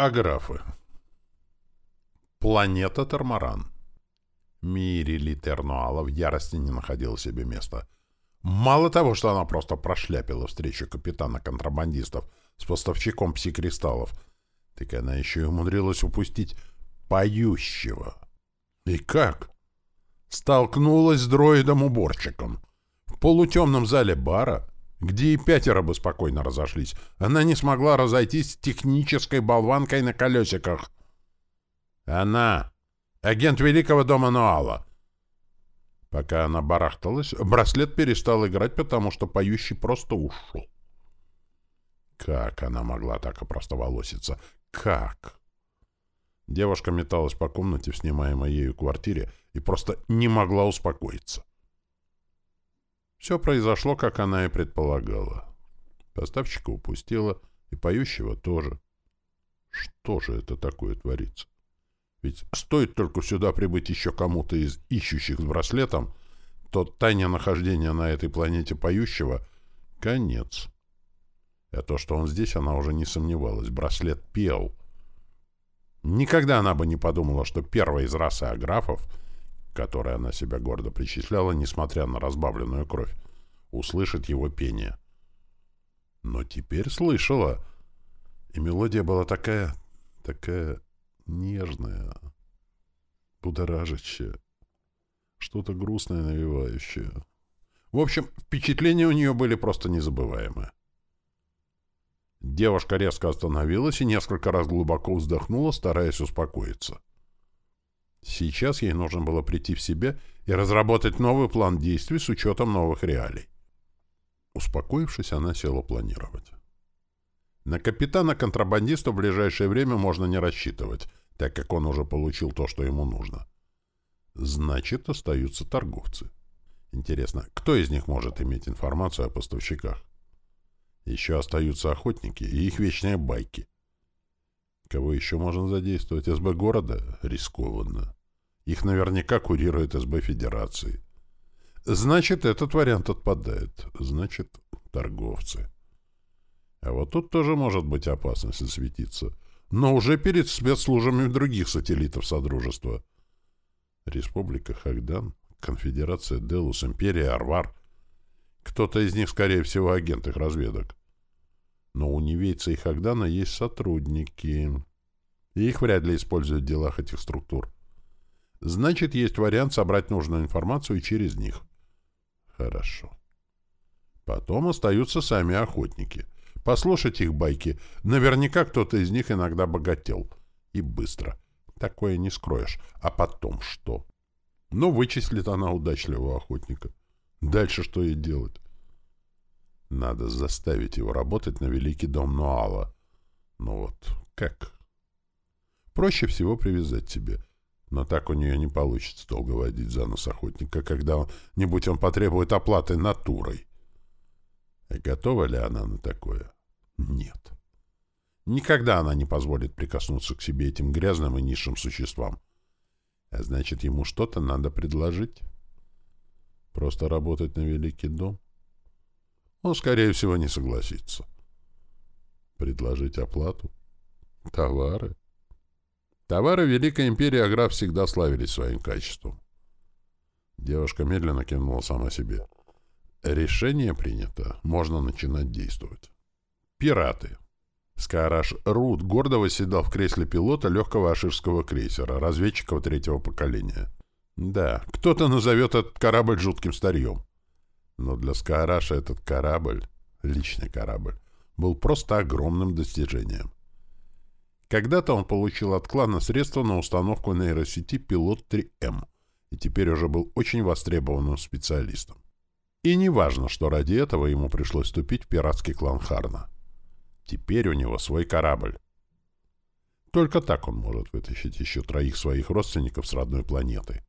Аграфы. Планета Тормаран. Мири Литернуала в ярости не находила себе места. Мало того, что она просто прошляпила встречу капитана контрабандистов с поставщиком псикристаллов, так она еще и умудрилась упустить поющего. И как? Столкнулась с дроидом-уборщиком. В полутемном зале бара где и пятеро бы спокойно разошлись. Она не смогла разойтись с технической болванкой на колесиках. Она, агент Великого дома Нуала. Пока она барахталась, браслет перестал играть, потому что поющий просто ушел. Как она могла так опростоволоситься? Как? Девушка металась по комнате в снимаемой ею квартире и просто не могла успокоиться. Все произошло, как она и предполагала. Поставщика упустила, и поющего тоже. Что же это такое творится? Ведь стоит только сюда прибыть еще кому-то из ищущих с браслетом, то тайне нахождения на этой планете поющего — конец. А то, что он здесь, она уже не сомневалась. Браслет пел. Никогда она бы не подумала, что первая из расы аграфов — которой она себя гордо причисляла, несмотря на разбавленную кровь, услышит его пение. Но теперь слышала, и мелодия была такая, такая нежная, будоражащая, что-то грустное навевающее. В общем, впечатления у нее были просто незабываемые. Девушка резко остановилась и несколько раз глубоко вздохнула, стараясь успокоиться. Сейчас ей нужно было прийти в себя и разработать новый план действий с учетом новых реалий. Успокоившись, она села планировать. На капитана-контрабандиста в ближайшее время можно не рассчитывать, так как он уже получил то, что ему нужно. Значит, остаются торговцы. Интересно, кто из них может иметь информацию о поставщиках? Еще остаются охотники и их вечные байки. Кого еще можно задействовать? СБ города? Рискованно. Их наверняка курирует СБ Федерации. Значит, этот вариант отпадает. Значит, торговцы. А вот тут тоже может быть опасность засветиться. Но уже перед спецслужбами других сателлитов Содружества. Республика Хагдан, Конфедерация Делус, Империя Арвар. Кто-то из них, скорее всего, агент их разведок. Но у Невейца и Хагдана есть сотрудники. И их вряд ли используют в делах этих структур. Значит, есть вариант собрать нужную информацию через них. Хорошо. Потом остаются сами охотники. Послушать их байки. Наверняка кто-то из них иногда богател. И быстро. Такое не скроешь. А потом что? Ну, вычислит она удачливого охотника. Дальше что ей делать? Надо заставить его работать на великий дом Нуала. Ну вот, как? Проще всего привязать тебе. Но так у нее не получится долго водить за нос охотника, когда-нибудь он потребует оплаты натурой. И готова ли она на такое? Нет. Никогда она не позволит прикоснуться к себе этим грязным и низшим существам. А значит, ему что-то надо предложить. Просто работать на великий дом — он, скорее всего, не согласится. Предложить оплату? Товары? Товары Великой Империи Аграф всегда славились своим качеством. Девушка медленно кинула сама себе. Решение принято. Можно начинать действовать. Пираты. Скараш Рут гордо восседал в кресле пилота легкого аширского крейсера, разведчика третьего поколения. Да, кто-то назовет этот корабль жутким старьем. Но для Скаараша этот корабль, личный корабль, был просто огромным достижением. Когда-то он получил от клана средства на установку нейросети «Пилот-3М» и теперь уже был очень востребованным специалистом. И не важно, что ради этого ему пришлось вступить в пиратский клан Харна. Теперь у него свой корабль. Только так он может вытащить еще троих своих родственников с родной планеты.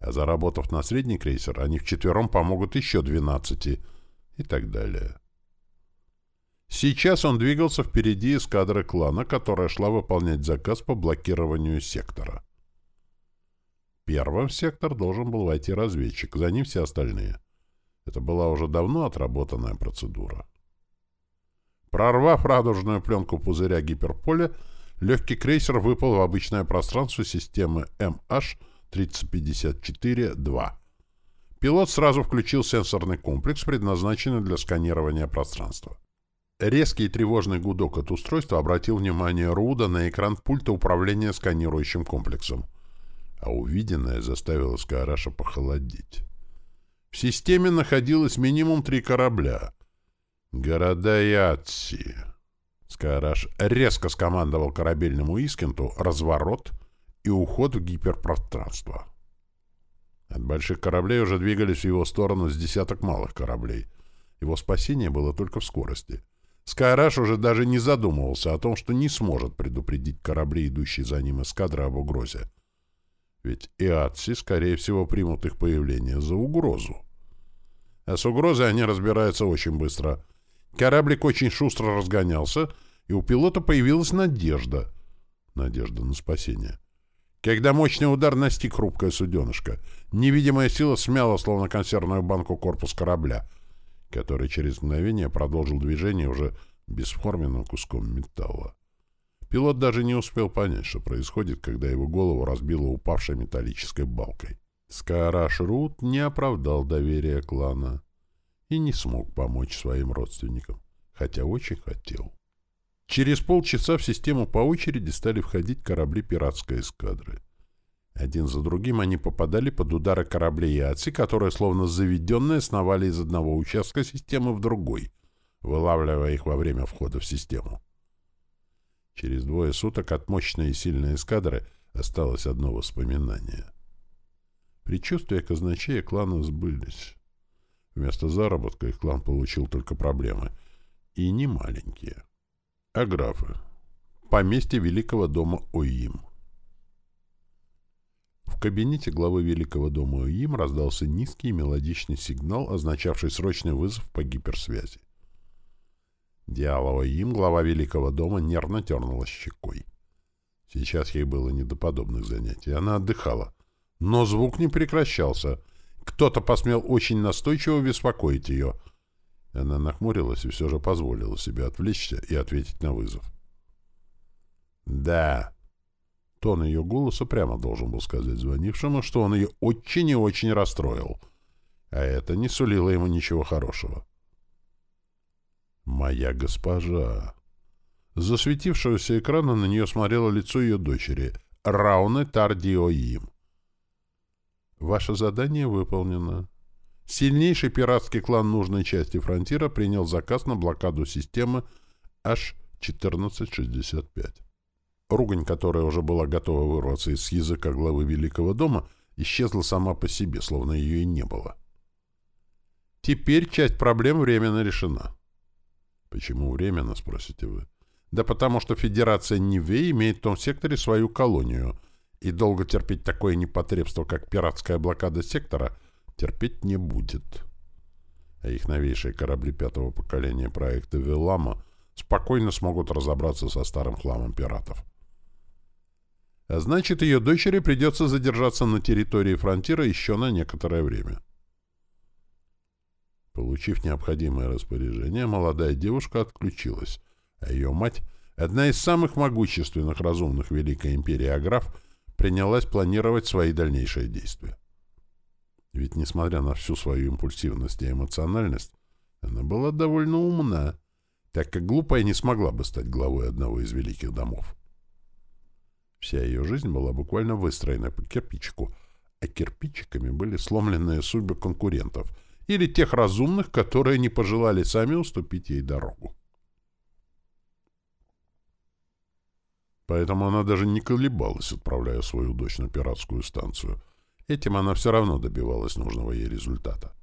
Заработав на средний крейсер, они вчетвером помогут еще 12 и так далее. Сейчас он двигался впереди эскадры клана, которая шла выполнять заказ по блокированию сектора. Первым в сектор должен был войти разведчик, за ним все остальные. Это была уже давно отработанная процедура. Прорвав радужную пленку пузыря гиперполя, легкий крейсер выпал в обычное пространство системы MH-3054-2. Пилот сразу включил сенсорный комплекс, предназначенный для сканирования пространства. Резкий и тревожный гудок от устройства обратил внимание Руда на экран пульта управления сканирующим комплексом. А увиденное заставило Скаараша похолодеть. В системе находилось минимум три корабля. Города Ятси. Скаараш резко скомандовал корабельному Искенту разворот и уход в гиперпространство. От больших кораблей уже двигались в его сторону с десяток малых кораблей. Его спасение было только в скорости. Скайраш уже даже не задумывался о том, что не сможет предупредить корабли, идущие за ним эскадры, об угрозе. Ведь Иатси, скорее всего, примут их появление за угрозу. А с угрозой они разбираются очень быстро. Кораблик очень шустро разгонялся, и у пилота появилась надежда. Надежда на спасение. Когда мощный удар настиг хрупкое суденышко, невидимая сила смяла, словно консервную банку, корпус корабля, который через мгновение продолжил движение уже бесформенным куском металла. Пилот даже не успел понять, что происходит, когда его голову разбило упавшей металлической балкой. Скараш Рут не оправдал доверия клана и не смог помочь своим родственникам, хотя очень хотел. Через полчаса в систему по очереди стали входить корабли пиратской эскадры. Один за другим они попадали под удары кораблей Яци, которые, словно заведенные, сновали из одного участка системы в другой, вылавливая их во время входа в систему. Через двое суток от мощной и сильной эскадры осталось одно воспоминание. Предчувствия казначея клана сбылись. Вместо заработка их клан получил только проблемы. И не маленькие. Аграфы. Поместье Великого дома Оим. В кабинете главы Великого дома Оим раздался низкий мелодичный сигнал, означавший срочный вызов по гиперсвязи. Диала Оим, глава Великого дома, нервно тернула щекой. Сейчас ей было не до подобных занятий. Она отдыхала. Но звук не прекращался. Кто-то посмел очень настойчиво беспокоить ее — она нахмурилась и все же позволила себе отвлечься и ответить на вызов. «Да». Тон ее голоса прямо должен был сказать звонившему, что он ее очень и очень расстроил. А это не сулило ему ничего хорошего. «Моя госпожа». Засветившегося экрана на нее смотрело лицо ее дочери, Рауны Тардиоим. «Ваше задание выполнено. Сильнейший пиратский клан нужной части фронтира принял заказ на блокаду системы H-1465. Ругань, которая уже была готова вырваться из языка главы Великого дома, исчезла сама по себе, словно ее и не было. Теперь часть проблем временно решена. Почему временно, спросите вы? Да потому что Федерация Ниве имеет в том секторе свою колонию, и долго терпеть такое непотребство, как пиратская блокада сектора – терпеть не будет. А их новейшие корабли пятого поколения проекта «Веллама» спокойно смогут разобраться со старым хламом пиратов. А значит, ее дочери придется задержаться на территории фронтира еще на некоторое время. Получив необходимое распоряжение, молодая девушка отключилась, а ее мать, одна из самых могущественных разумных Великой Империи Аграф, принялась планировать свои дальнейшие действия. Ведь, несмотря на всю свою импульсивность и эмоциональность, она была довольно умна, так как глупая не смогла бы стать главой одного из великих домов. Вся ее жизнь была буквально выстроена по кирпичику, а кирпичиками были сломленные судьбы конкурентов или тех разумных, которые не пожелали сами уступить ей дорогу. Поэтому она даже не колебалась, отправляя свою дочь на пиратскую станцию — Этим она все равно добивалась нужного ей результата.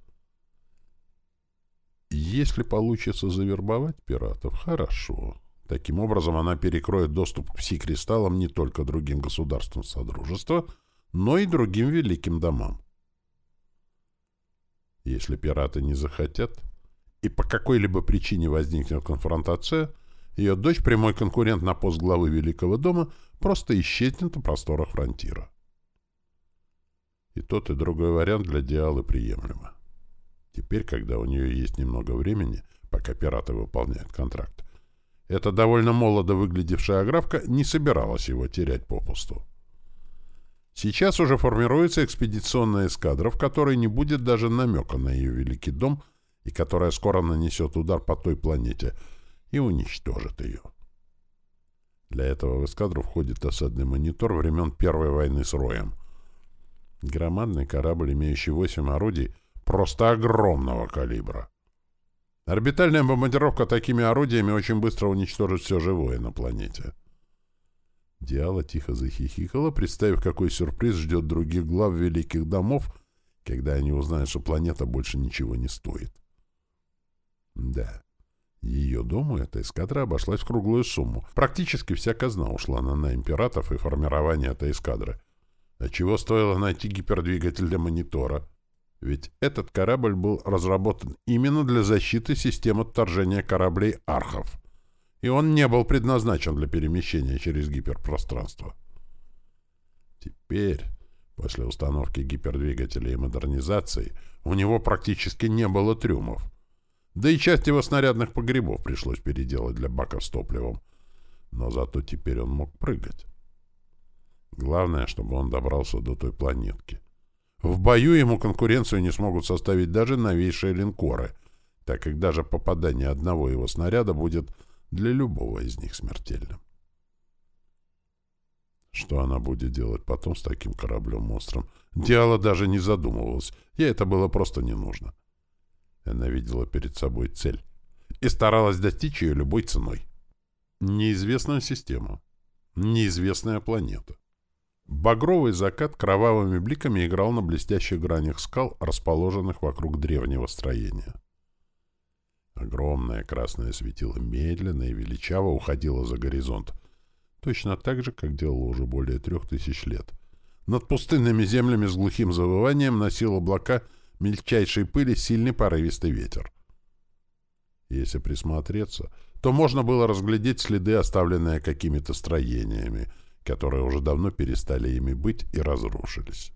Если получится завербовать пиратов, хорошо. Таким образом, она перекроет доступ к пси-кристаллам не только другим государствам Содружества, но и другим великим домам. Если пираты не захотят, и по какой-либо причине возникнет конфронтация, ее дочь, прямой конкурент на пост главы Великого дома, просто исчезнет на просторах фронтира. И тот, и другой вариант для Диалы приемлемо. Теперь, когда у нее есть немного времени, пока пираты выполняют контракт, Эта довольно молодо выглядевшая аграфка не собиралась его терять попусту. Сейчас уже формируется экспедиционная эскадра, в которой не будет даже намека на ее великий дом и которая скоро нанесет удар по той планете и уничтожит ее. Для этого в эскадру входит осадный монитор времен Первой войны с Роем. Громадный корабль, имеющий восемь орудий, просто огромного калибра. Орбитальная бомбардировка такими орудиями очень быстро уничтожит все живое на планете. Диала тихо захихикала, представив, какой сюрприз ждет других глав великих домов, когда они узнают, что планета больше ничего не стоит. Да, ее дому эта эскадра обошлась в круглую сумму. Практически вся казна ушла на найм пиратов и формирование этой эскадры. А чего стоило найти гипердвигатель для монитора? Ведь этот корабль был разработан именно для защиты систем отторжения кораблей «Архов», и он не был предназначен для перемещения через гиперпространство. Теперь, после установки гипердвигателя и модернизации, у него практически не было трюмов. Да и часть его снарядных погребов пришлось переделать для баков с топливом. Но зато теперь он мог прыгать. Главное, чтобы он добрался до той планетки. В бою ему конкуренцию не смогут составить даже новейшие линкоры, так как даже попадание одного его снаряда будет для любого из них смертельным. Что она будет делать потом с таким кораблем-монстром? Диала даже не задумывалась. Ей это было просто не нужно. Она видела перед собой цель и старалась достичь ее любой ценой. Неизвестная система. Неизвестная планета. Багровый закат кровавыми бликами играл на блестящих гранях скал, расположенных вокруг древнего строения. Огромное красное светило медленно и величаво уходило за горизонт, точно так же, как делало уже более трех тысяч лет. Над пустынными землями с глухим завыванием носил облака мельчайшей пыли сильный порывистый ветер. Если присмотреться, то можно было разглядеть следы, оставленные какими-то строениями — которые уже давно перестали ими быть и разрушились.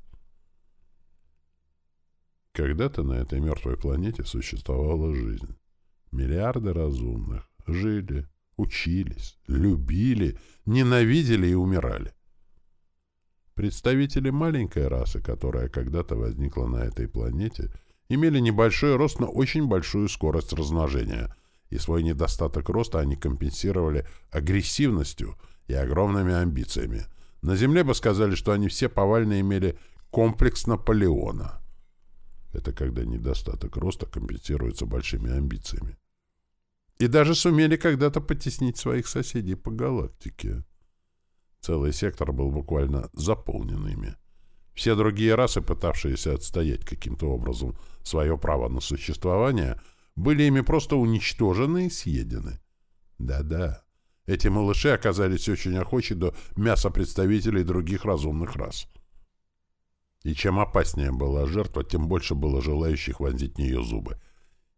Когда-то на этой мертвой планете существовала жизнь. Миллиарды разумных жили, учились, любили, ненавидели и умирали. Представители маленькой расы, которая когда-то возникла на этой планете, имели небольшой рост, но очень большую скорость размножения, и свой недостаток роста они компенсировали агрессивностью – и огромными амбициями. На Земле бы сказали, что они все повально имели комплекс Наполеона. Это когда недостаток роста компенсируется большими амбициями. И даже сумели когда-то потеснить своих соседей по галактике. Целый сектор был буквально заполнен ими. Все другие расы, пытавшиеся отстоять каким-то образом свое право на существование, были ими просто уничтожены и съедены. Да-да, эти малыши оказались очень охочи до мяса представителей других разумных рас. И чем опаснее была жертва, тем больше было желающих вонзить в нее зубы.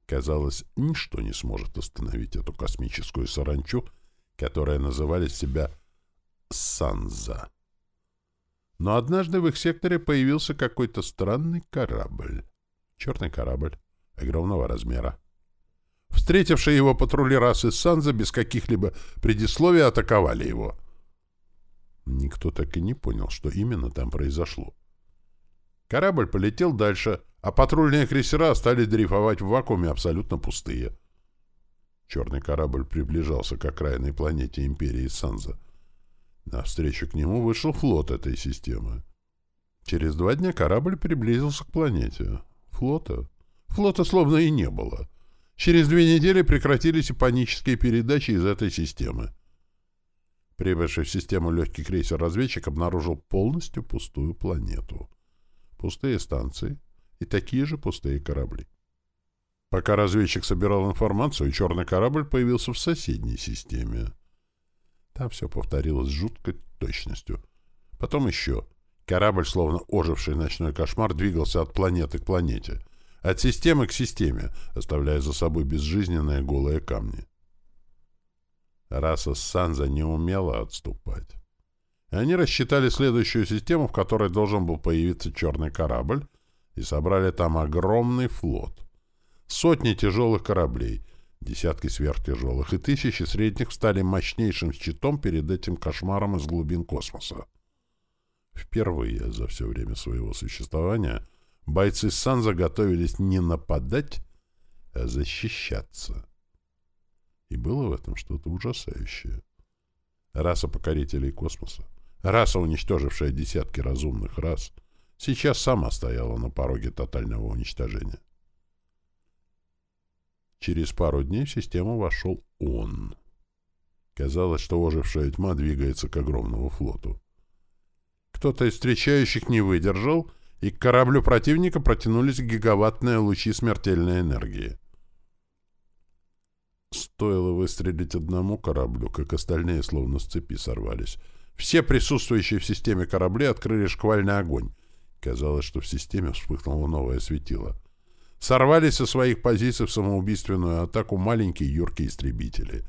Казалось, ничто не сможет остановить эту космическую саранчу, которая называли себя Санза. Но однажды в их секторе появился какой-то странный корабль. Черный корабль огромного размера. Встретившие его патрули расы Санза без каких-либо предисловий атаковали его. Никто так и не понял, что именно там произошло. Корабль полетел дальше, а патрульные крейсера остались дрейфовать в вакууме абсолютно пустые. Черный корабль приближался к окраинной планете Империи Санза. Навстречу к нему вышел флот этой системы. Через два дня корабль приблизился к планете. Флота? Флота словно и не было. Через две недели прекратились панические передачи из этой системы. Прибывший в систему легкий крейсер-разведчик обнаружил полностью пустую планету. Пустые станции и такие же пустые корабли. Пока разведчик собирал информацию, черный корабль появился в соседней системе. Там все повторилось с жуткой точностью. Потом еще. Корабль, словно оживший ночной кошмар, двигался от планеты к планете — от системы к системе, оставляя за собой безжизненные голые камни. Раса Санза не умела отступать. Они рассчитали следующую систему, в которой должен был появиться черный корабль, и собрали там огромный флот. Сотни тяжелых кораблей, Десятки сверхтяжелых и тысячи средних стали мощнейшим щитом перед этим кошмаром из глубин космоса. Впервые за все время своего существования бойцы Санза готовились не нападать, а защищаться. И было в этом что-то ужасающее. Раса покорителей космоса, раса, уничтожившая десятки разумных рас, сейчас сама стояла на пороге тотального уничтожения. Через пару дней в систему вошел он. Казалось, что ожившая тьма двигается к огромному флоту. Кто-то из встречающих не выдержал, и к кораблю противника протянулись гигаваттные лучи смертельной энергии. Стоило выстрелить одному кораблю, как остальные словно с цепи сорвались. Все присутствующие в системе корабли открыли шквальный огонь. Казалось, что в системе вспыхнуло новое светило сорвались со своих позиций в самоубийственную атаку маленькие юркие истребители,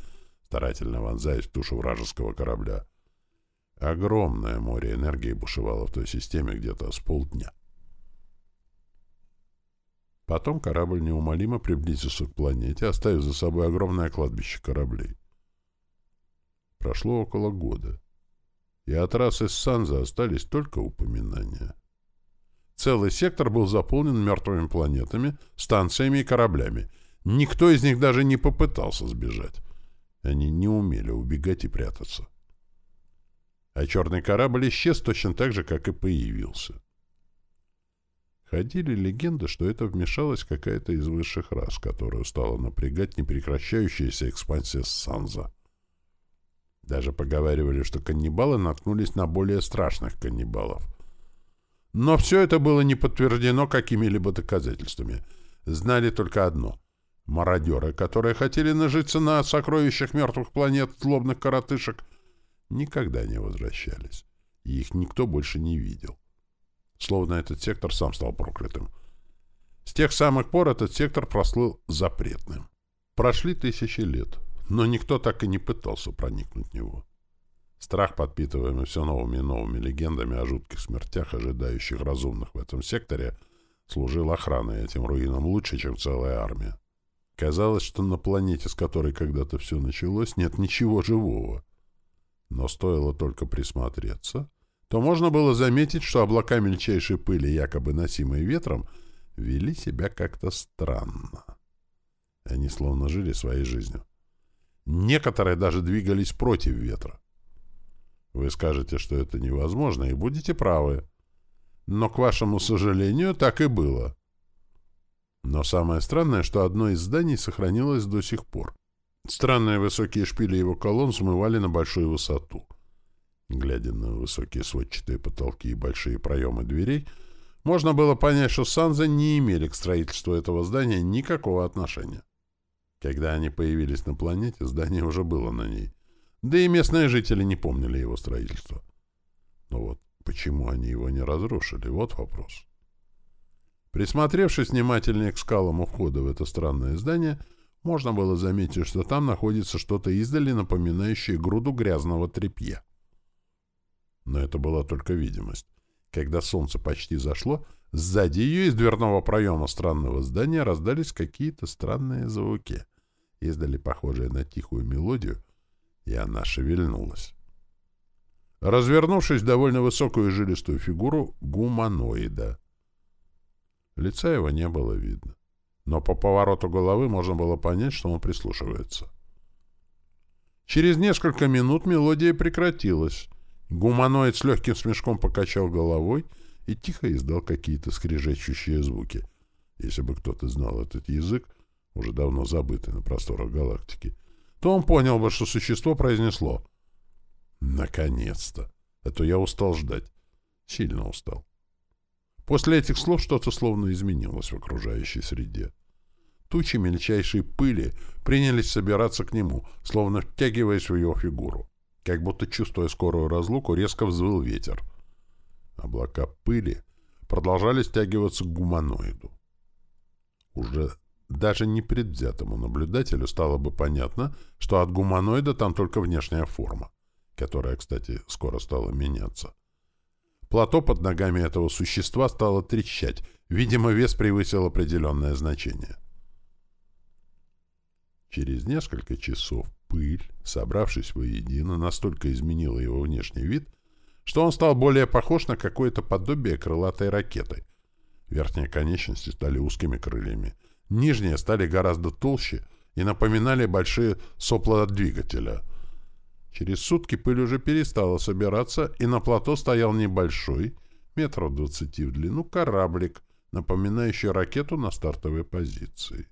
старательно вонзаясь в тушу вражеского корабля. Огромное море энергии бушевало в той системе где-то с полдня. Потом корабль неумолимо приблизился к планете, оставив за собой огромное кладбище кораблей. Прошло около года, и от расы Санза остались только упоминания. Целый сектор был заполнен мертвыми планетами, станциями и кораблями. Никто из них даже не попытался сбежать. Они не умели убегать и прятаться. А черный корабль исчез точно так же, как и появился. Ходили легенды, что это вмешалась какая-то из высших рас, которую стала напрягать непрекращающаяся экспансия Санза. Даже поговаривали, что каннибалы наткнулись на более страшных каннибалов, но все это было не подтверждено какими-либо доказательствами. Знали только одно. Мародеры, которые хотели нажиться на сокровищах мертвых планет злобных коротышек, никогда не возвращались. И их никто больше не видел. Словно этот сектор сам стал проклятым. С тех самых пор этот сектор прослыл запретным. Прошли тысячи лет, но никто так и не пытался проникнуть в него. Страх, подпитываемый все новыми и новыми легендами о жутких смертях, ожидающих разумных в этом секторе, служил охраной этим руинам лучше, чем целая армия. Казалось, что на планете, с которой когда-то все началось, нет ничего живого. Но стоило только присмотреться, то можно было заметить, что облака мельчайшей пыли, якобы носимые ветром, вели себя как-то странно. Они словно жили своей жизнью. Некоторые даже двигались против ветра. Вы скажете, что это невозможно, и будете правы. Но, к вашему сожалению, так и было. Но самое странное, что одно из зданий сохранилось до сих пор. Странные высокие шпили его колонн смывали на большую высоту. Глядя на высокие сводчатые потолки и большие проемы дверей, можно было понять, что Санза не имели к строительству этого здания никакого отношения. Когда они появились на планете, здание уже было на ней — да и местные жители не помнили его строительства. Но вот почему они его не разрушили, вот вопрос. Присмотревшись внимательнее к скалам у входа в это странное здание, можно было заметить, что там находится что-то издали, напоминающее груду грязного тряпья. Но это была только видимость. Когда солнце почти зашло, сзади ее из дверного проема странного здания раздались какие-то странные звуки, издали похожие на тихую мелодию, и она шевельнулась. Развернувшись довольно высокую жилистую фигуру гуманоида. Лица его не было видно, но по повороту головы можно было понять, что он прислушивается. Через несколько минут мелодия прекратилась. Гуманоид с легким смешком покачал головой и тихо издал какие-то скрежещущие звуки. Если бы кто-то знал этот язык, уже давно забытый на просторах галактики, то он понял бы, что существо произнесло. Наконец-то! Это я устал ждать. Сильно устал. После этих слов что-то словно изменилось в окружающей среде. Тучи мельчайшей пыли принялись собираться к нему, словно втягиваясь в его фигуру. Как будто, чувствуя скорую разлуку, резко взвыл ветер. Облака пыли продолжали стягиваться к гуманоиду. Уже даже непредвзятому наблюдателю стало бы понятно, что от гуманоида там только внешняя форма, которая, кстати, скоро стала меняться. Плато под ногами этого существа стало трещать, видимо, вес превысил определенное значение. Через несколько часов пыль, собравшись воедино, настолько изменила его внешний вид, что он стал более похож на какое-то подобие крылатой ракеты. Верхние конечности стали узкими крыльями, нижние стали гораздо толще и напоминали большие сопла от двигателя. Через сутки пыль уже перестала собираться, и на плато стоял небольшой, метров двадцати в длину, кораблик, напоминающий ракету на стартовой позиции.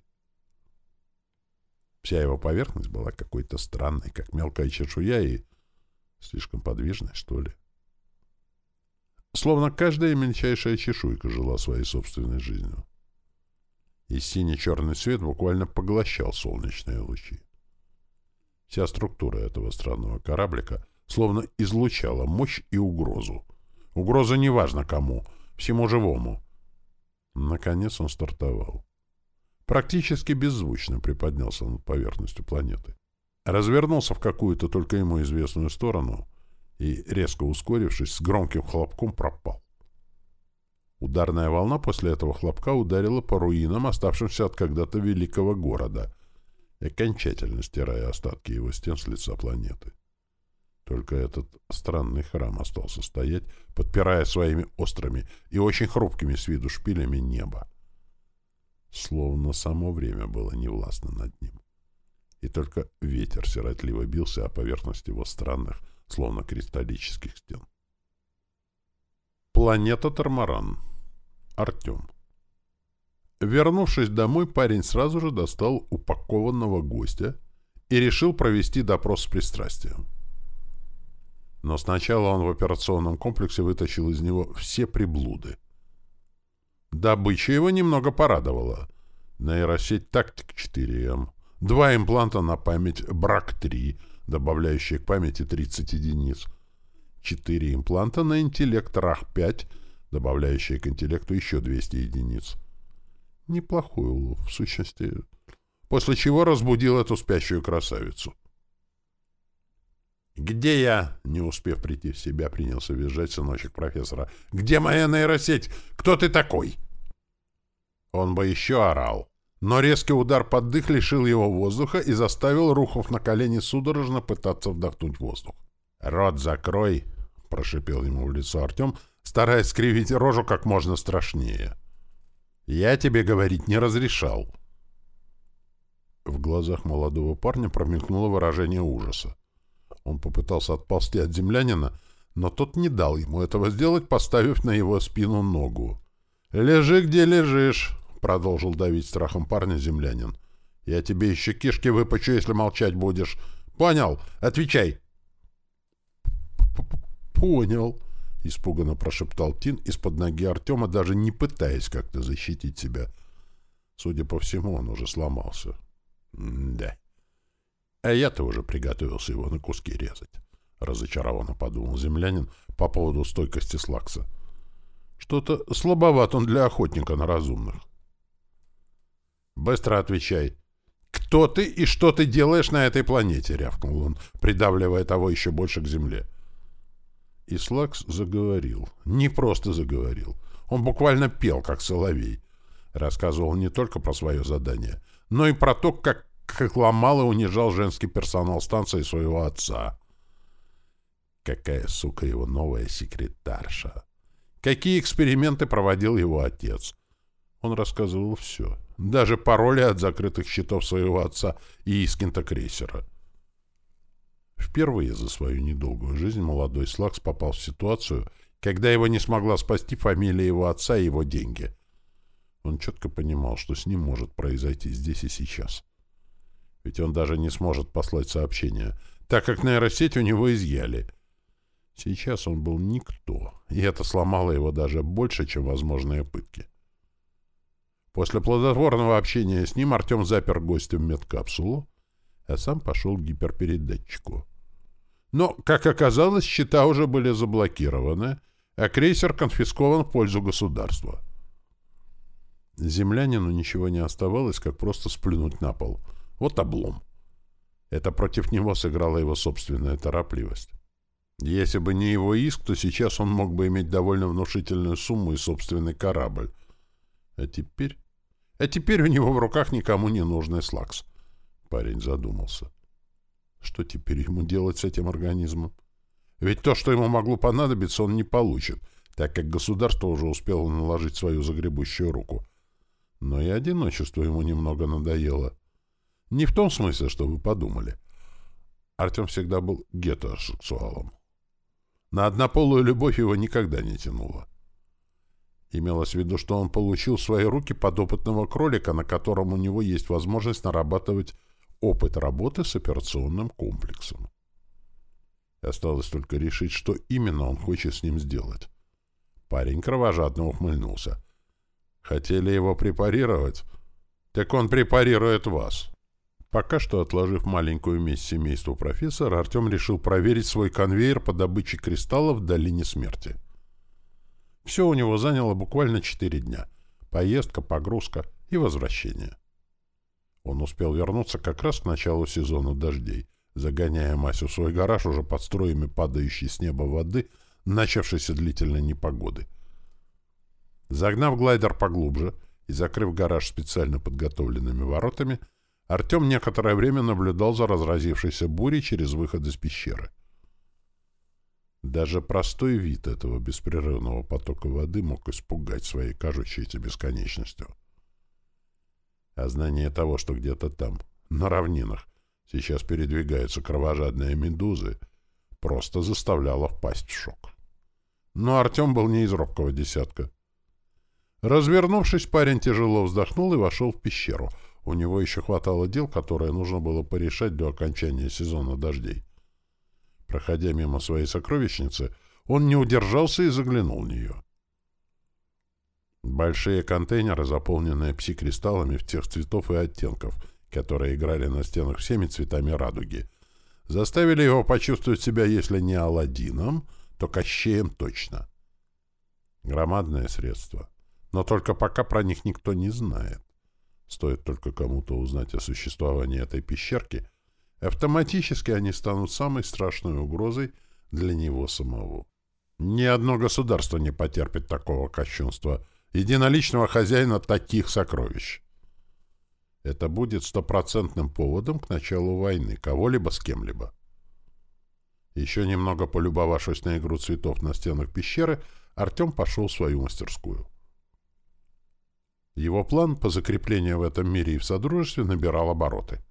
Вся его поверхность была какой-то странной, как мелкая чешуя и слишком подвижной, что ли. Словно каждая мельчайшая чешуйка жила своей собственной жизнью. И синий-черный свет буквально поглощал солнечные лучи. Вся структура этого странного кораблика словно излучала мощь и угрозу. Угроза неважно кому, всему живому. Наконец он стартовал практически беззвучно приподнялся над поверхностью планеты. Развернулся в какую-то только ему известную сторону и, резко ускорившись, с громким хлопком пропал. Ударная волна после этого хлопка ударила по руинам, оставшимся от когда-то великого города, окончательно стирая остатки его стен с лица планеты. Только этот странный храм остался стоять, подпирая своими острыми и очень хрупкими с виду шпилями небо словно само время было невластно над ним. И только ветер сиротливо бился о поверхность его странных, словно кристаллических стен. Планета Тормаран. Артем. Вернувшись домой, парень сразу же достал упакованного гостя и решил провести допрос с пристрастием. Но сначала он в операционном комплексе вытащил из него все приблуды, Добыча его немного порадовала. Нейросеть Тактик 4М. Два импланта на память БРАК-3, добавляющие к памяти 30 единиц. Четыре импланта на интеллект РАХ-5, добавляющие к интеллекту еще 200 единиц. Неплохой улов, в сущности. После чего разбудил эту спящую красавицу. «Где я?» — не успев прийти в себя, принялся визжать сыночек профессора. «Где моя нейросеть? Кто ты такой?» Он бы еще орал. Но резкий удар под дых лишил его воздуха и заставил Рухов на колени судорожно пытаться вдохнуть воздух. «Рот закрой!» — прошипел ему в лицо Артем, стараясь скривить рожу как можно страшнее. «Я тебе говорить не разрешал». В глазах молодого парня промелькнуло выражение ужаса. Он попытался отползти от землянина, но тот не дал ему этого сделать, поставив на его спину ногу. «Лежи, где лежишь», — продолжил давить страхом парня землянин. «Я тебе еще кишки выпучу, если молчать будешь. Понял? Отвечай!» «Понял», — испуганно прошептал Тин из-под ноги Артема, даже не пытаясь как-то защитить себя. Судя по всему, он уже сломался. «Да». А я-то уже приготовился его на куски резать. Разочарованно подумал землянин по поводу стойкости Слакса. Что-то слабоват он для охотника на разумных. «Быстро отвечай. Кто ты и что ты делаешь на этой планете?» — рявкнул он, придавливая того еще больше к земле. И Слакс заговорил. Не просто заговорил. Он буквально пел, как соловей. Рассказывал не только про свое задание, но и про то, как как ломал и унижал женский персонал станции своего отца. Какая, сука, его новая секретарша. Какие эксперименты проводил его отец. Он рассказывал все. Даже пароли от закрытых счетов своего отца и Искинта крейсера. Впервые за свою недолгую жизнь молодой Слакс попал в ситуацию, когда его не смогла спасти фамилия его отца и его деньги. Он четко понимал, что с ним может произойти здесь и сейчас. Ведь он даже не сможет послать сообщение, так как нейросеть у него изъяли. Сейчас он был никто, и это сломало его даже больше, чем возможные пытки. После плодотворного общения с ним Артем запер гостя в медкапсулу, а сам пошел к гиперпередатчику. Но, как оказалось, счета уже были заблокированы, а крейсер конфискован в пользу государства. Землянину ничего не оставалось, как просто сплюнуть на пол — вот облом. Это против него сыграла его собственная торопливость. Если бы не его иск, то сейчас он мог бы иметь довольно внушительную сумму и собственный корабль. А теперь... А теперь у него в руках никому не нужный слакс. Парень задумался. Что теперь ему делать с этим организмом? Ведь то, что ему могло понадобиться, он не получит, так как государство уже успело наложить свою загребущую руку. Но и одиночество ему немного надоело. Не в том смысле, что вы подумали. Артем всегда был гетеросексуалом. На однополую любовь его никогда не тянуло. Имелось в виду, что он получил в свои руки подопытного кролика, на котором у него есть возможность нарабатывать опыт работы с операционным комплексом. Осталось только решить, что именно он хочет с ним сделать. Парень кровожадно ухмыльнулся. Хотели его препарировать? Так он препарирует вас. Пока что, отложив маленькую месть семейству профессора, Артем решил проверить свой конвейер по добыче кристаллов в долине смерти. Все у него заняло буквально четыре дня. Поездка, погрузка и возвращение. Он успел вернуться как раз к началу сезона дождей, загоняя Масю в свой гараж уже под строями падающей с неба воды, начавшейся длительной непогоды. Загнав глайдер поглубже и закрыв гараж специально подготовленными воротами, Артем некоторое время наблюдал за разразившейся бурей через выход из пещеры. Даже простой вид этого беспрерывного потока воды мог испугать своей кажущейся бесконечностью. А знание того, что где-то там, на равнинах, сейчас передвигаются кровожадные медузы, просто заставляло впасть в шок. Но Артем был не из робкого десятка. Развернувшись, парень тяжело вздохнул и вошел в пещеру — у него еще хватало дел, которые нужно было порешать до окончания сезона дождей. Проходя мимо своей сокровищницы, он не удержался и заглянул в нее. Большие контейнеры, заполненные пси-кристаллами в тех цветов и оттенков, которые играли на стенах всеми цветами радуги, заставили его почувствовать себя, если не Аладдином, то Кощеем точно. Громадное средство. Но только пока про них никто не знает. Стоит только кому-то узнать о существовании этой пещерки, автоматически они станут самой страшной угрозой для него самого. Ни одно государство не потерпит такого кощунства, единоличного хозяина таких сокровищ. Это будет стопроцентным поводом к началу войны, кого-либо с кем-либо. Еще немного полюбовавшись на игру цветов на стенах пещеры, Артем пошел в свою мастерскую. Его план по закреплению в этом мире и в Содружестве набирал обороты.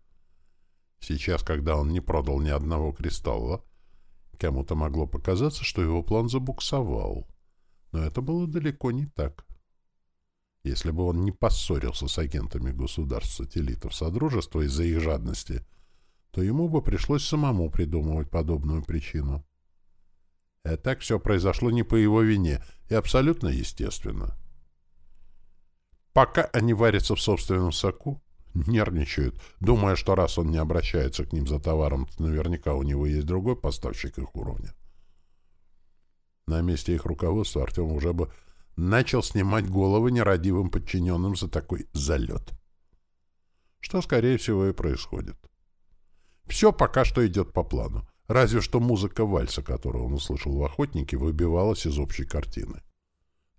Сейчас, когда он не продал ни одного кристалла, кому-то могло показаться, что его план забуксовал. Но это было далеко не так. Если бы он не поссорился с агентами государств-сателлитов Содружества из-за их жадности, то ему бы пришлось самому придумывать подобную причину. А так все произошло не по его вине и абсолютно естественно. Пока они варятся в собственном соку, нервничают, думая, что раз он не обращается к ним за товаром, то наверняка у него есть другой поставщик их уровня. На месте их руководства Артем уже бы начал снимать головы нерадивым подчиненным за такой залет. Что, скорее всего, и происходит. Все пока что идет по плану. Разве что музыка вальса, которую он услышал в «Охотнике», выбивалась из общей картины.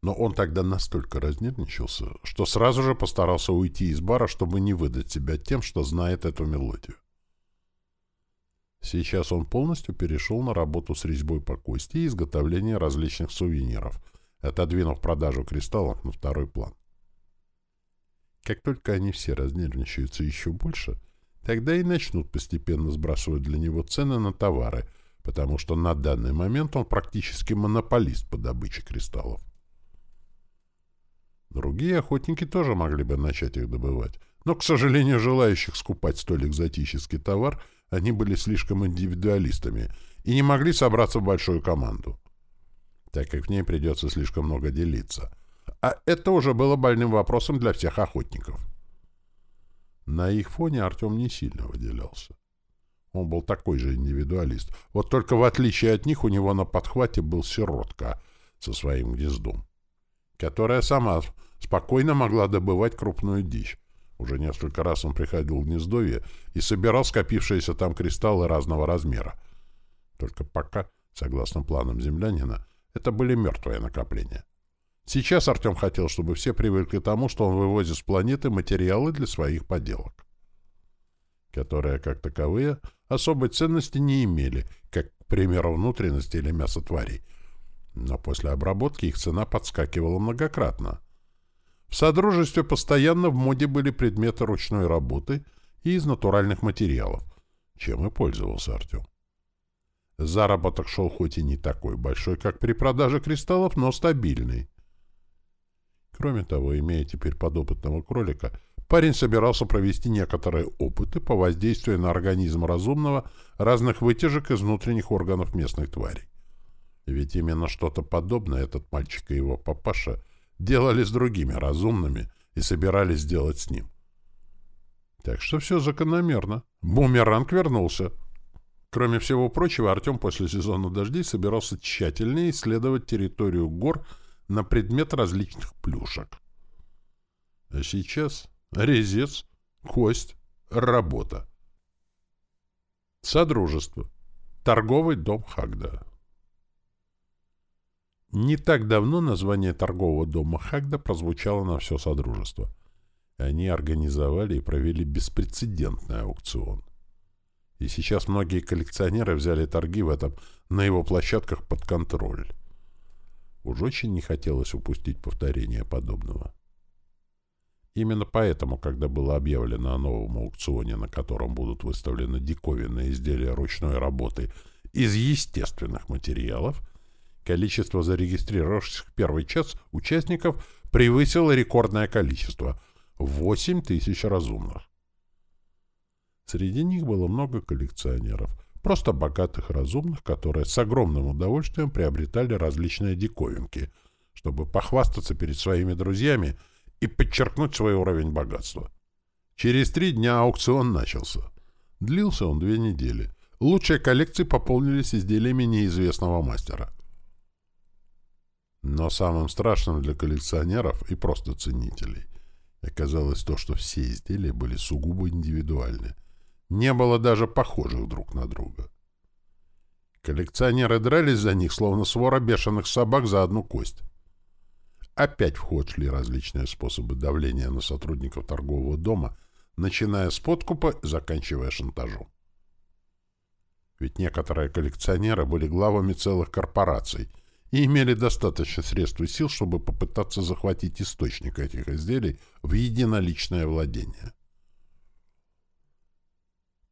Но он тогда настолько разнервничался, что сразу же постарался уйти из бара, чтобы не выдать себя тем, что знает эту мелодию. Сейчас он полностью перешел на работу с резьбой по кости и изготовление различных сувениров, отодвинув продажу кристаллов на второй план. Как только они все разнервничаются еще больше, тогда и начнут постепенно сбрасывать для него цены на товары, потому что на данный момент он практически монополист по добыче кристаллов. Другие охотники тоже могли бы начать их добывать, но, к сожалению, желающих скупать столь экзотический товар они были слишком индивидуалистами и не могли собраться в большую команду, так как в ней придется слишком много делиться. А это уже было больным вопросом для всех охотников. На их фоне Артем не сильно выделялся. Он был такой же индивидуалист. Вот только в отличие от них у него на подхвате был сиротка со своим гнездом которая сама спокойно могла добывать крупную дичь. Уже несколько раз он приходил в гнездовье и собирал скопившиеся там кристаллы разного размера. Только пока, согласно планам землянина, это были мертвые накопления. Сейчас Артем хотел, чтобы все привыкли к тому, что он вывозит с планеты материалы для своих поделок. которые, как таковые, особой ценности не имели, как, к примеру, внутренности или мясо тварей. Но после обработки их цена подскакивала многократно. В Содружестве постоянно в моде были предметы ручной работы и из натуральных материалов, чем и пользовался Артем. Заработок шел хоть и не такой большой, как при продаже кристаллов, но стабильный. Кроме того, имея теперь подопытного кролика, парень собирался провести некоторые опыты по воздействию на организм разумного разных вытяжек из внутренних органов местных тварей. Ведь именно что-то подобное этот мальчик и его папаша делали с другими разумными и собирались сделать с ним. Так что все закономерно. Бумеранг вернулся. Кроме всего прочего, Артем после сезона дождей собирался тщательнее исследовать территорию гор на предмет различных плюшек. А сейчас резец, кость, работа. Содружество. Торговый дом Хагда. Не так давно название торгового дома Хагда прозвучало на все Содружество. Они организовали и провели беспрецедентный аукцион и сейчас многие коллекционеры взяли торги в этом на его площадках под контроль. Уж очень не хотелось упустить повторение подобного. Именно поэтому, когда было объявлено о новом аукционе, на котором будут выставлены диковинные изделия ручной работы из естественных материалов, количество зарегистрировавшихся в первый час участников превысило рекордное количество — 8 тысяч разумных. Среди них было много коллекционеров, просто богатых разумных, которые с огромным удовольствием приобретали различные диковинки, чтобы похвастаться перед своими друзьями и подчеркнуть свой уровень богатства. Через три дня аукцион начался. Длился он две недели. Лучшие коллекции пополнились изделиями неизвестного мастера. Но самым страшным для коллекционеров и просто ценителей оказалось то, что все изделия были сугубо индивидуальны не было даже похожих друг на друга. Коллекционеры дрались за них, словно свора бешеных собак за одну кость. Опять в ход шли различные способы давления на сотрудников торгового дома, начиная с подкупа заканчивая шантажом. Ведь некоторые коллекционеры были главами целых корпораций и имели достаточно средств и сил, чтобы попытаться захватить источник этих изделий в единоличное владение.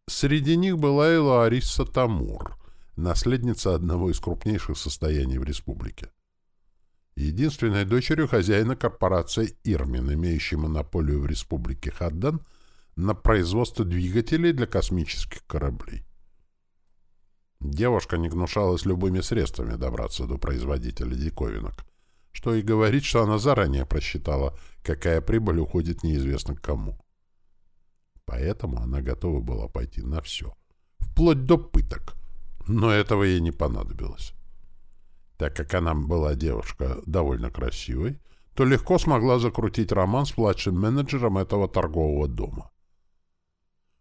Среди них была и Лариса Тамур, наследница одного из крупнейших состояний в республике. Единственной дочерью хозяина корпорации «Ирмин», имеющей монополию в республике Хаддан на производство двигателей для космических кораблей. Девушка не гнушалась любыми средствами добраться до производителя диковинок, что и говорит, что она заранее просчитала, какая прибыль уходит неизвестно кому. Поэтому она готова была пойти на все. Вплоть до пыток. Но этого ей не понадобилось. Так как она была девушка довольно красивой, то легко смогла закрутить роман с младшим менеджером этого торгового дома.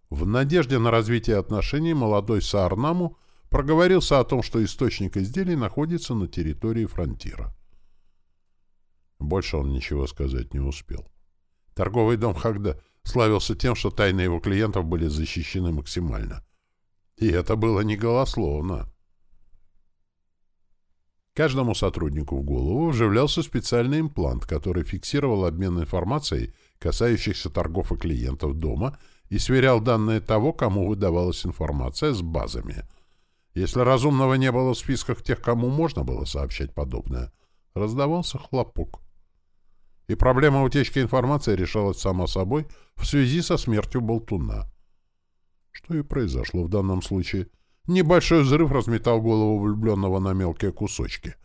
В надежде на развитие отношений молодой Саарнаму проговорился о том, что источник изделий находится на территории фронтира. Больше он ничего сказать не успел. Торговый дом Хагда славился тем, что тайны его клиентов были защищены максимально. И это было не голословно. Каждому сотруднику в голову вживлялся специальный имплант, который фиксировал обмен информацией, касающихся торгов и клиентов дома, и сверял данные того, кому выдавалась информация, с базами. Если разумного не было в списках тех, кому можно было сообщать подобное, раздавался хлопок и проблема утечки информации решалась само собой в связи со смертью Болтуна. Что и произошло в данном случае. Небольшой взрыв разметал голову влюбленного на мелкие кусочки,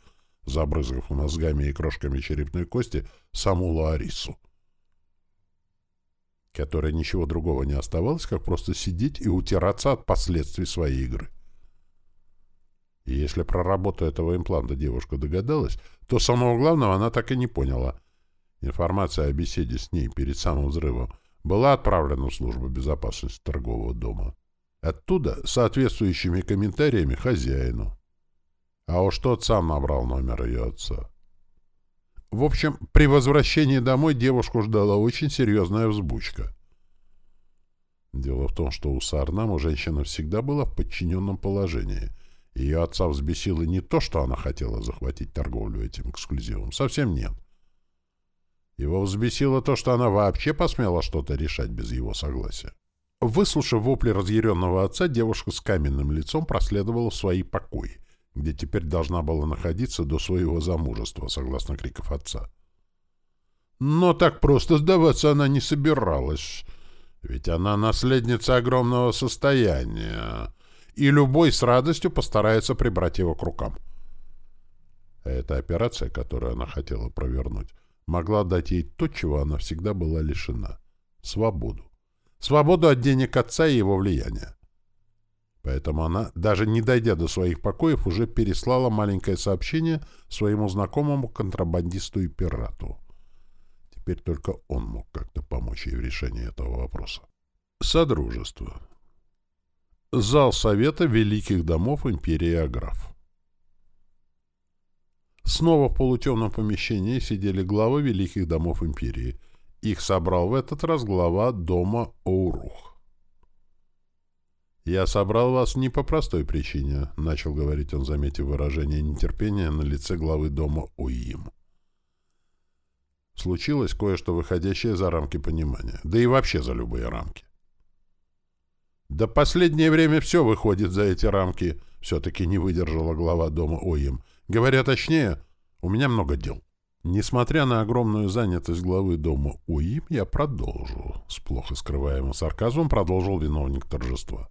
забрызгав мозгами и крошками черепной кости саму Ларису, которой ничего другого не оставалось, как просто сидеть и утираться от последствий своей игры. И если про работу этого импланта девушка догадалась, то самого главного она так и не поняла — Информация о беседе с ней перед самым взрывом была отправлена в службу безопасности торгового дома. Оттуда соответствующими комментариями хозяину. А уж тот сам набрал номер ее отца. В общем, при возвращении домой девушку ждала очень серьезная взбучка. Дело в том, что у Саарнаму женщина всегда была в подчиненном положении. Ее отца взбесило не то, что она хотела захватить торговлю этим эксклюзивом. Совсем нет. Его взбесило то, что она вообще посмела что-то решать без его согласия. Выслушав вопли разъяренного отца, девушка с каменным лицом проследовала в свои покои, где теперь должна была находиться до своего замужества, согласно криков отца. Но так просто сдаваться она не собиралась. Ведь она наследница огромного состояния, и любой с радостью постарается прибрать его к рукам. Эта операция, которую она хотела провернуть, могла дать ей то, чего она всегда была лишена — свободу. Свободу от денег отца и его влияния. Поэтому она, даже не дойдя до своих покоев, уже переслала маленькое сообщение своему знакомому контрабандисту и пирату. Теперь только он мог как-то помочь ей в решении этого вопроса. Содружество. Зал Совета Великих Домов Империи Аграф. Снова в полутемном помещении сидели главы Великих Домов Империи. Их собрал в этот раз глава дома Оурух. «Я собрал вас не по простой причине», — начал говорить он, заметив выражение нетерпения на лице главы дома Уим. Случилось кое-что выходящее за рамки понимания, да и вообще за любые рамки. Да последнее время все выходит за эти рамки, все-таки не выдержала глава дома Оим. Говоря точнее, у меня много дел. Несмотря на огромную занятость главы дома ОИМ, я продолжу. С плохо скрываемым сарказмом продолжил виновник торжества.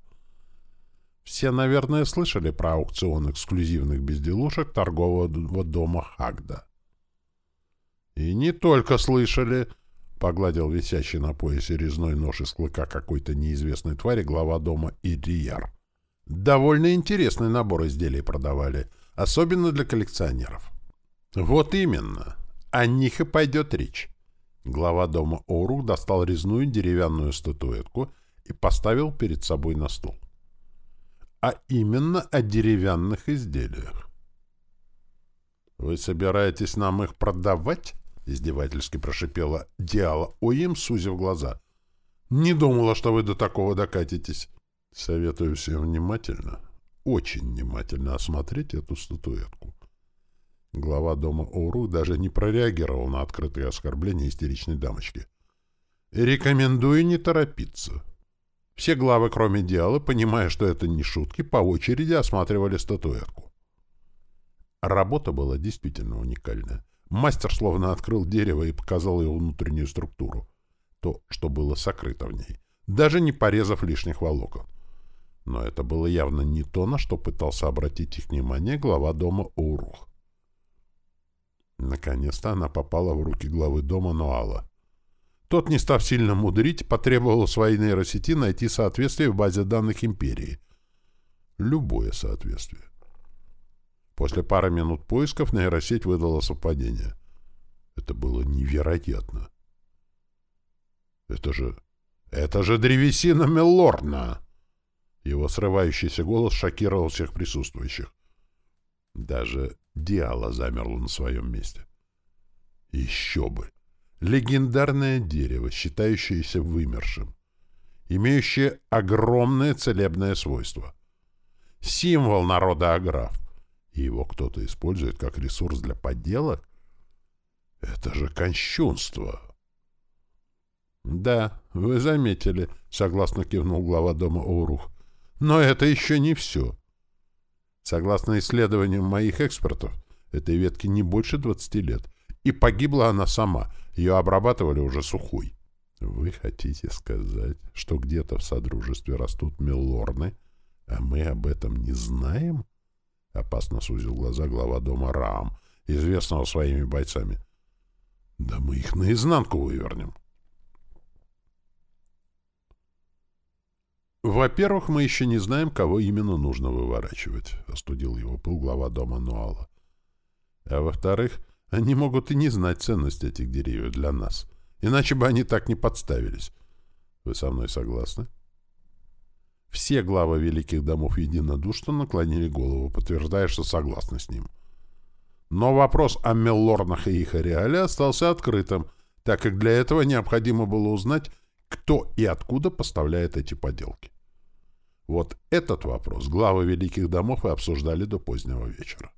Все, наверное, слышали про аукцион эксклюзивных безделушек торгового дома Хагда. «И не только слышали», — погладил висящий на поясе резной нож из клыка какой-то неизвестной твари глава дома Ирияр. «Довольно интересный набор изделий продавали, особенно для коллекционеров». «Вот именно. О них и пойдет речь». Глава дома Орух достал резную деревянную статуэтку и поставил перед собой на стол. А именно о деревянных изделиях. «Вы собираетесь нам их продавать?» — издевательски прошипела Диала Оим, сузив глаза. «Не думала, что вы до такого докатитесь. Советую всем внимательно, очень внимательно осмотреть эту статуэтку». Глава дома Оуру даже не прореагировал на открытые оскорбления истеричной дамочки. «Рекомендую не торопиться». Все главы, кроме Диалы, понимая, что это не шутки, по очереди осматривали статуэтку. Работа была действительно уникальная. Мастер словно открыл дерево и показал его внутреннюю структуру. То, что было сокрыто в ней. Даже не порезав лишних волокон. Но это было явно не то, на что пытался обратить их внимание глава дома Урух. Наконец-то она попала в руки главы дома Ноала. Тот, не став сильно мудрить, потребовал своей нейросети найти соответствие в базе данных Империи. Любое соответствие. После пары минут поисков нейросеть выдала совпадение. Это было невероятно. Это же... Это же древесина Меллорна! Его срывающийся голос шокировал всех присутствующих. Даже Диала замерла на своем месте. Еще бы! Легендарное дерево, считающееся вымершим, имеющее огромное целебное свойство. Символ народа Аграф и его кто-то использует как ресурс для подделок? Это же кощунство! «Да, вы заметили», — согласно кивнул глава дома Оурух. «Но это еще не все. Согласно исследованиям моих экспертов, этой ветке не больше 20 лет, и погибла она сама, ее обрабатывали уже сухой». «Вы хотите сказать, что где-то в Содружестве растут мелорны, а мы об этом не знаем?» — опасно сузил глаза глава дома Раам, известного своими бойцами. — Да мы их наизнанку вывернем. «Во-первых, мы еще не знаем, кого именно нужно выворачивать», — остудил его пыл глава дома Нуала. «А во-вторых, они могут и не знать ценность этих деревьев для нас, иначе бы они так не подставились. Вы со мной согласны?» Все главы великих домов единодушно наклонили голову, подтверждая, что согласны с ним. Но вопрос о Меллорнах и их ареале остался открытым, так как для этого необходимо было узнать, кто и откуда поставляет эти поделки. Вот этот вопрос главы великих домов и обсуждали до позднего вечера.